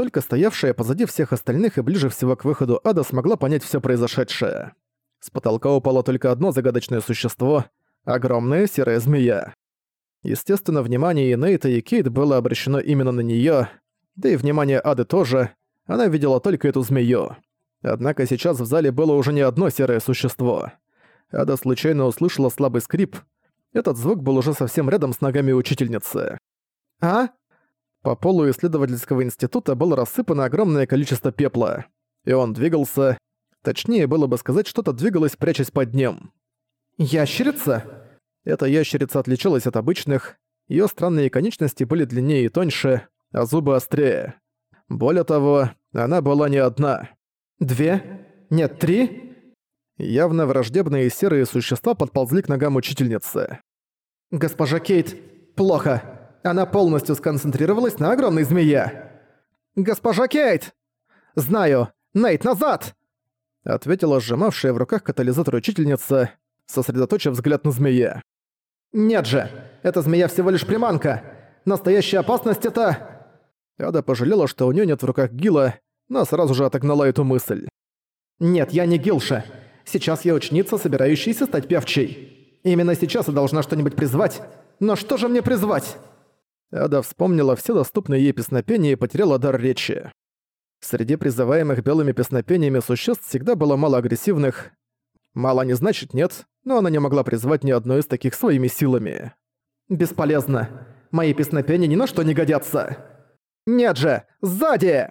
Только стоявшая позади всех остальных и ближе всего к выходу ада смогла понять все произошедшее. С потолка упало только одно загадочное существо — огромная серая змея. Естественно, внимание и Нейта, и Кейт было обращено именно на неё, да и внимание Ады тоже, она видела только эту змею. Однако сейчас в зале было уже не одно серое существо. Ада случайно услышала слабый скрип. Этот звук был уже совсем рядом с ногами учительницы. «А?» По полу исследовательского института было рассыпано огромное количество пепла. И он двигался. Точнее было бы сказать, что-то двигалось, прячась под ним. «Ящерица?» Эта ящерица отличалась от обычных. Её странные конечности были длиннее и тоньше, а зубы острее. Более того, она была не одна. «Две? Нет, три?» Явно враждебные серые существа подползли к ногам учительницы. «Госпожа Кейт, плохо. Она полностью сконцентрировалась на огромной змее». «Госпожа Кейт!» «Знаю! Нейт, назад!» Ответила сжимавшая в руках катализатор учительница, сосредоточив взгляд на змее. «Нет же! Эта змея всего лишь приманка! Настоящая опасность это...» Ада пожалела, что у неё нет в руках Гила, но сразу же отогнала эту мысль. «Нет, я не Гилша. Сейчас я ученица, собирающаяся стать певчей. Именно сейчас я должна что-нибудь призвать. Но что же мне призвать?» Ада вспомнила все доступные ей песнопения и потеряла дар речи. Среди призываемых белыми песнопениями существ всегда было мало агрессивных. Мало не значит нет, но она не могла призвать ни одной из таких своими силами. «Бесполезно. Мои песнопения ни на что не годятся!» «Нет же! Сзади!»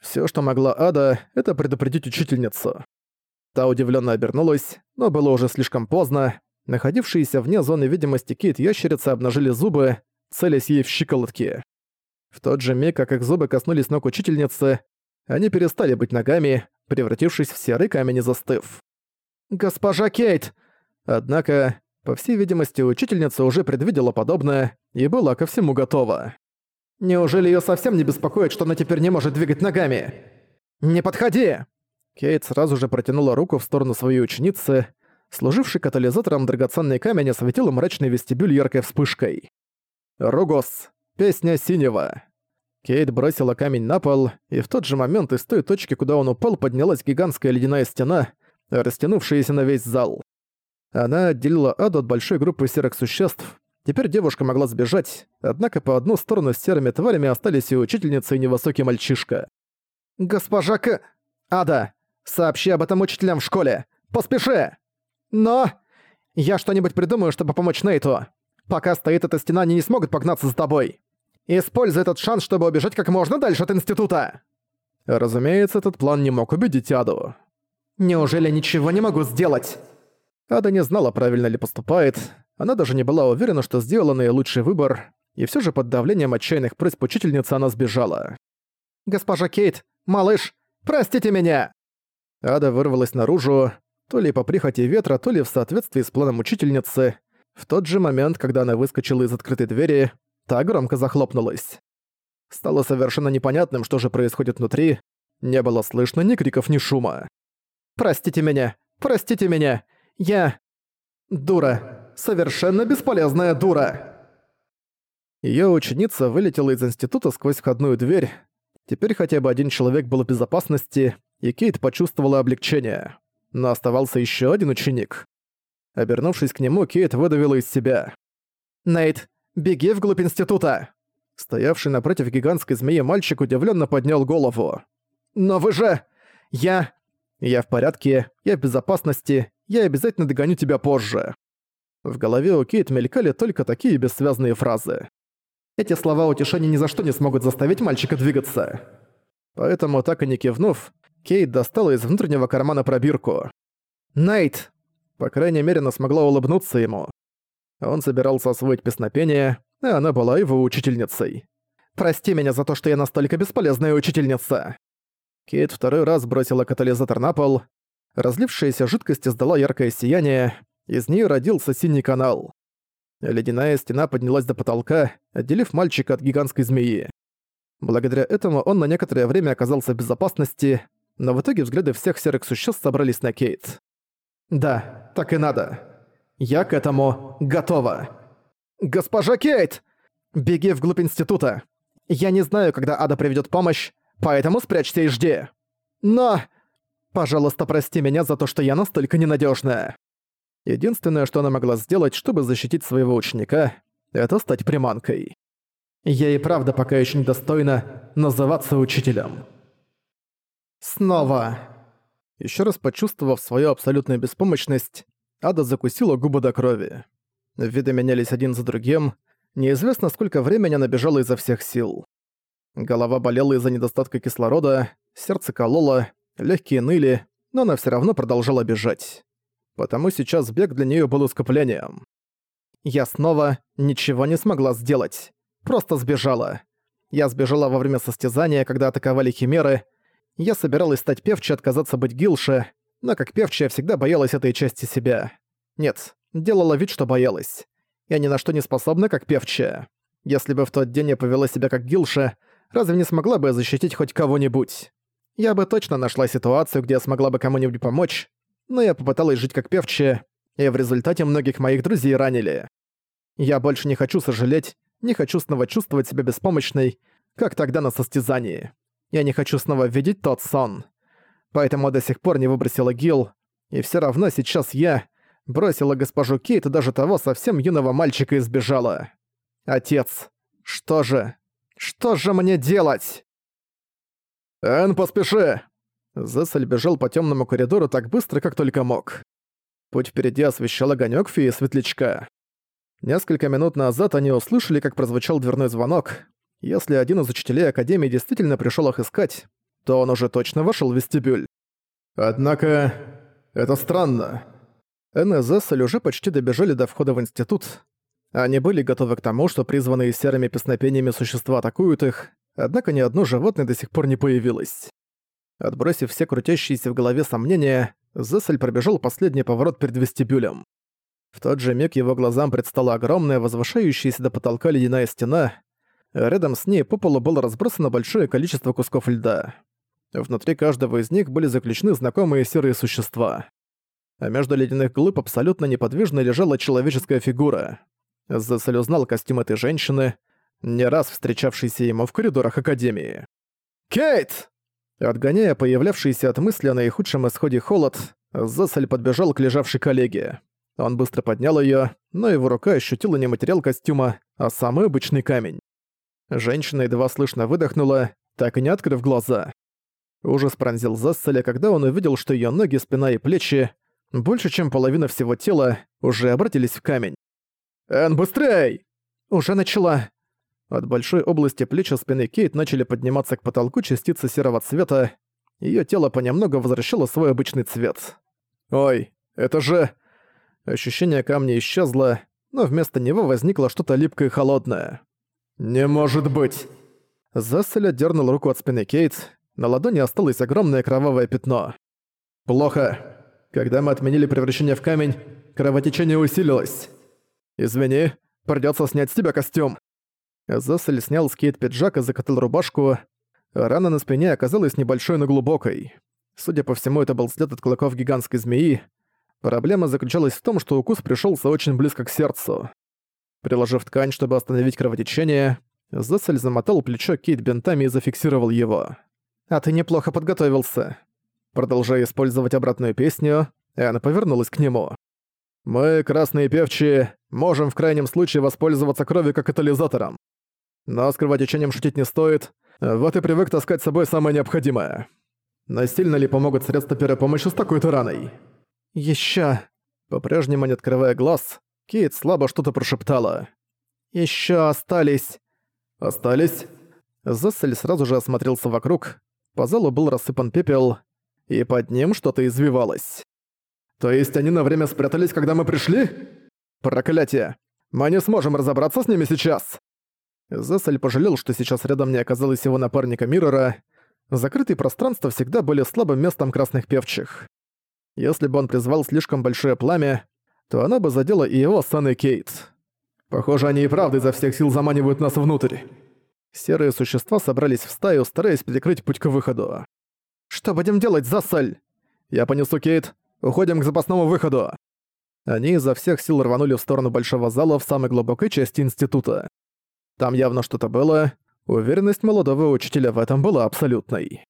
Все, что могла Ада, это предупредить учительницу. Та удивленно обернулась, но было уже слишком поздно. Находившиеся вне зоны видимости Кейт ящерицы обнажили зубы, целясь ей в щиколотки. В тот же миг, как их зубы коснулись ног учительницы, они перестали быть ногами, превратившись в серый камень застыв. «Госпожа Кейт!» Однако, по всей видимости, учительница уже предвидела подобное и была ко всему готова. Неужели её совсем не беспокоит, что она теперь не может двигать ногами? «Не подходи!» Кейт сразу же протянула руку в сторону своей ученицы. Служивший катализатором драгоценный камень осветил мрачный вестибюль яркой вспышкой. «Ругос. Песня синего». Кейт бросила камень на пол, и в тот же момент из той точки, куда он упал, поднялась гигантская ледяная стена, растянувшаяся на весь зал. Она отделила Аду от большой группы серых существ, Теперь девушка могла сбежать, однако по одну сторону с серыми тварями остались и учительница, и невысокий мальчишка. «Госпожа К... Ада, сообщи об этом учителям в школе! Поспеши!» «Но...» «Я что-нибудь придумаю, чтобы помочь Нейту. Пока стоит эта стена, они не смогут погнаться за тобой. Используй этот шанс, чтобы убежать как можно дальше от института!» Разумеется, этот план не мог убедить Аду. «Неужели ничего не могу сделать?» Ада не знала, правильно ли поступает, она даже не была уверена, что сделала наилучший выбор, и все же под давлением отчаянных просьб учительницы она сбежала. «Госпожа Кейт! Малыш! Простите меня!» Ада вырвалась наружу, то ли по прихоти ветра, то ли в соответствии с планом учительницы. В тот же момент, когда она выскочила из открытой двери, та громко захлопнулась. Стало совершенно непонятным, что же происходит внутри. Не было слышно ни криков, ни шума. «Простите меня! Простите меня! Я... дура!» совершенно бесполезная дура!» Её ученица вылетела из института сквозь входную дверь. Теперь хотя бы один человек был в безопасности, и Кейт почувствовала облегчение. Но оставался ещё один ученик. Обернувшись к нему, Кейт выдавила из себя. «Нейт, беги вглубь института!» Стоявший напротив гигантской змеи мальчик удивлённо поднял голову. «Но вы же... Я... Я в порядке, я в безопасности, я обязательно догоню тебя позже». В голове у Кейт мелькали только такие бессвязные фразы. Эти слова утешения ни за что не смогут заставить мальчика двигаться. Поэтому, так и не кивнув, Кейт достала из внутреннего кармана пробирку. «Найт!» По крайней мере, она смогла улыбнуться ему. Он собирался освоить песнопение, а она была его учительницей. «Прости меня за то, что я настолько бесполезная учительница!» Кейт второй раз бросила катализатор на пол. Разлившаяся жидкость издала яркое сияние, из нее родился синий канал. Ледяная стена поднялась до потолка, отделив мальчика от гигантской змеи. Благодаря этому он на некоторое время оказался в безопасности, но в итоге взгляды всех серых существ собрались на Кейт. «Да, так и надо. Я к этому готова». «Госпожа Кейт! Беги вглубь института. Я не знаю, когда Ада приведет помощь, поэтому спрячься и жди. Но... Пожалуйста, прости меня за то, что я настолько ненадежная. Единственное, что она могла сделать, чтобы защитить своего ученика, это стать приманкой. Я и правда пока еще недостойна называться учителем. Снова. Еще раз почувствовав свою абсолютную беспомощность, Ада закусила губы до крови. Виды менялись один за другим, неизвестно сколько времени она бежала изо всех сил. Голова болела из-за недостатка кислорода, сердце кололо, легкие ныли, но она все равно продолжала бежать. Потому сейчас бег для нее был ускоплением. Я снова ничего не смогла сделать. Просто сбежала. Я сбежала во время состязания, когда атаковали химеры. Я собиралась стать певчей, отказаться быть гилше, но как певчая всегда боялась этой части себя. Нет, делала вид, что боялась. Я ни на что не способна, как певчая. Если бы в тот день я повела себя как гилша, разве не смогла бы защитить хоть кого-нибудь? Я бы точно нашла ситуацию, где я смогла бы кому-нибудь помочь, но я попыталась жить как певчая, и в результате многих моих друзей ранили. Я больше не хочу сожалеть, не хочу снова чувствовать себя беспомощной, как тогда на состязании. Я не хочу снова видеть тот сон. Поэтому до сих пор не выбросила Гил, и все равно сейчас я бросила госпожу Кейт и даже того совсем юного мальчика избежала. Отец, что же? Что же мне делать? «Эн, поспеши!» Зессель бежал по темному коридору так быстро, как только мог. Путь впереди освещал огонек феи светлячка. Несколько минут назад они услышали, как прозвучал дверной звонок. Если один из учителей Академии действительно пришел их искать, то он уже точно вошел в вестибюль. Однако, это странно. Энн и Зессель уже почти добежали до входа в институт. Они были готовы к тому, что призванные серыми песнопениями существа атакуют их, однако ни одно животное до сих пор не появилось. Отбросив все крутящиеся в голове сомнения, Зессель пробежал последний поворот перед вестибюлем. В тот же миг его глазам предстала огромная, возвышающаяся до потолка ледяная стена. Рядом с ней по полу было разбросано большое количество кусков льда. Внутри каждого из них были заключены знакомые серые существа. А между ледяных глыб абсолютно неподвижно лежала человеческая фигура. Зессель узнал костюм этой женщины, не раз встречавшейся ему в коридорах Академии. «Кейт!» Отгоняя появлявшийся от мысли о наихудшем исходе холод, Зессель подбежал к лежавшей коллеге. Он быстро поднял её, но его рука ощутила не материал костюма, а самый обычный камень. Женщина едва слышно выдохнула, так и не открыв глаза. Ужас пронзил Зесселя, когда он увидел, что её ноги, спина и плечи, больше чем половина всего тела, уже обратились в камень. «Эн, быстрей!» «Уже начала!» От большой области плеча спины Кейт начали подниматься к потолку частицы серого цвета, её тело понемногу возвращало свой обычный цвет. «Ой, это же...» Ощущение камня исчезло, но вместо него возникло что-то липкое и холодное. «Не может быть!» Зесселя дернул руку от спины Кейт, на ладони осталось огромное кровавое пятно. «Плохо. Когда мы отменили превращение в камень, кровотечение усилилось. Извини, придётся снять с тебя костюм». Зессель снял с Кейт пиджак и закатал рубашку. Рана на спине оказалась небольшой, но глубокой. Судя по всему, это был след от клыков гигантской змеи, Проблема заключалась в том, что укус пришелся очень близко к сердцу. Приложив ткань, чтобы остановить кровотечение, Зессель замотал плечо Кейт бинтами и зафиксировал его. «А ты неплохо подготовился». Продолжая использовать обратную песню, она повернулась к нему. «Мы, красные певчие, можем в крайнем случае воспользоваться кровью как катализатором. Но с кровотечением шутить не стоит, вот и привык таскать с собой самое необходимое. Но сильно ли помогут средства первой помощи с такой-то раной?» Ещё. По-прежнему не открывая глаз, Кейт слабо что-то прошептала. Ещё остались. Остались? Зессель сразу же осмотрелся вокруг. По залу был рассыпан пепел, и под ним что-то извивалось. То есть они на время спрятались, когда мы пришли? Проклятие! Мы не сможем разобраться с ними сейчас! Зессель пожалел, что сейчас рядом не оказалось его напарника Миррора. Закрытые пространства всегда были слабым местом красных певчих. Если бы он призвал слишком большое пламя, то оно бы задело и его сан и Кейт. Похоже, они и правда изо всех сил заманивают нас внутрь. Серые существа собрались в стаю, стараясь перекрыть путь к выходу. «Что будем делать, Засаль?» «Я понесу Кейт. Уходим к запасному выходу». Они изо всех сил рванули в сторону большого зала в самой глубокой части института. Там явно что-то было, Уверенность молодого учителя в этом была абсолютной.